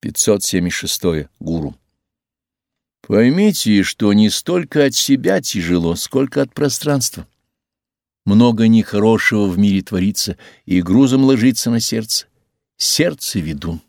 576. Гуру. Поймите, что не столько от себя тяжело, сколько от пространства. Много нехорошего в мире творится, и грузом ложится на сердце. Сердце ведун.